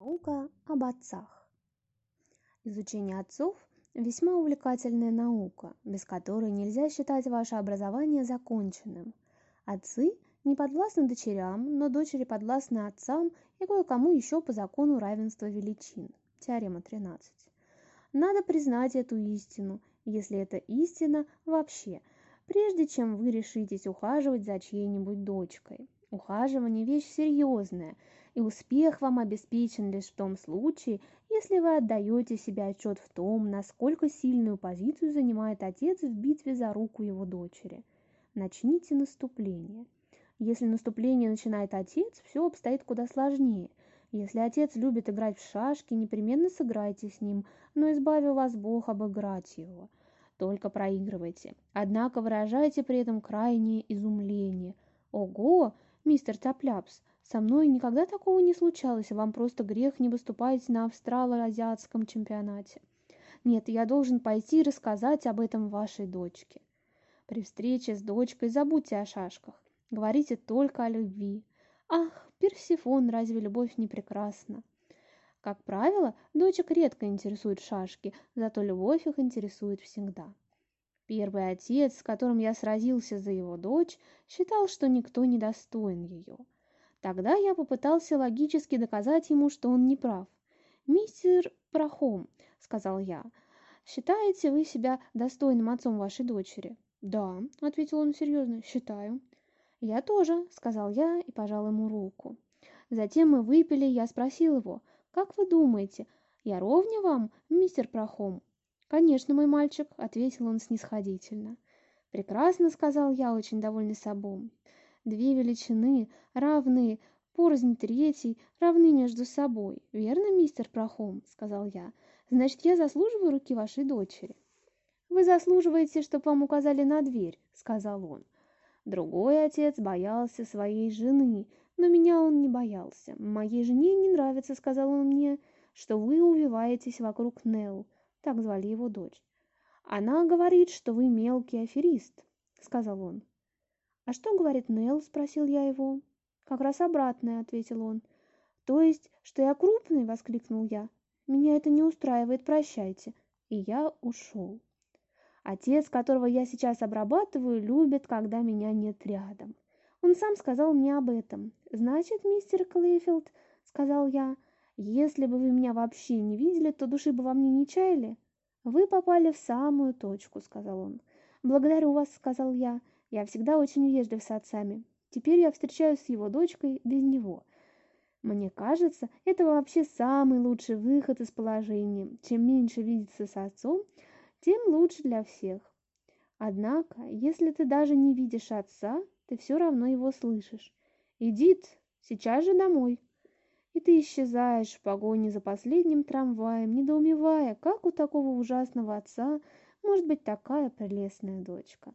Наука об отцах. Изучение отцов – весьма увлекательная наука, без которой нельзя считать ваше образование законченным. Отцы не подвластны дочерям, но дочери подвластны отцам и кое-кому еще по закону равенства величин. Теорема 13. Надо признать эту истину, если это истина вообще, прежде чем вы решитесь ухаживать за чьей-нибудь дочкой. Ухаживание – вещь серьезная, и успех вам обеспечен лишь в том случае, если вы отдаете себе отчет в том, насколько сильную позицию занимает отец в битве за руку его дочери. Начните наступление. Если наступление начинает отец, все обстоит куда сложнее. Если отец любит играть в шашки, непременно сыграйте с ним, но избавил вас Бог обыграть его. Только проигрывайте. Однако выражайте при этом крайнее изумление. Ого, «Мистер Тапляпс, со мной никогда такого не случалось, вам просто грех не выступать на австрало-азиатском чемпионате. Нет, я должен пойти и рассказать об этом вашей дочке. При встрече с дочкой забудьте о шашках, говорите только о любви. Ах, Персифон, разве любовь не прекрасна?» Как правило, дочек редко интересуют шашки, зато любовь их интересует всегда. Первый отец, с которым я сразился за его дочь, считал, что никто не достоин ее. Тогда я попытался логически доказать ему, что он не прав. «Мистер Прохом», — сказал я, — «считаете вы себя достойным отцом вашей дочери?» «Да», — ответил он серьезно, — «считаю». «Я тоже», — сказал я и пожал ему руку. Затем мы выпили, я спросил его, «Как вы думаете, я ровня вам, мистер Прохом?» конечно мой мальчик ответил он снисходительно. Прекрасно сказал я очень довольный собой. Две величины равны порознь третий равны между собой. Верно мистер прохом сказал я. Значит я заслуживаю руки вашей дочери? Вы заслуживаете чтоб вам указали на дверь сказал он. Другой отец боялся своей жены но меня он не боялся. Моей жене не нравится сказал он мне что вы увиваетесь вокруг нел так звали его дочь. «Она говорит, что вы мелкий аферист», — сказал он. «А что говорит Нелл?» — спросил я его. «Как раз обратное», — ответил он. «То есть, что я крупный?» — воскликнул я. «Меня это не устраивает, прощайте». И я ушел. Отец, которого я сейчас обрабатываю, любит, когда меня нет рядом. Он сам сказал мне об этом. «Значит, мистер Клейфилд», — сказал я, — если бы вы меня вообще не видели, то души бы во мне не чаяли. Вы попали в самую точку, сказал он. Благодарю вас, сказал я. Я всегда очень вежлив с отцами. Теперь я встречаюсь с его дочкой без него. Мне кажется, это вообще самый лучший выход из положения. Чем меньше видеться с отцом, тем лучше для всех. Однако, если ты даже не видишь отца, ты все равно его слышишь. Идит, сейчас же домой и ты исчезаешь в погоне за последним трамваем, недоумевая, как у такого ужасного отца может быть такая прелестная дочка.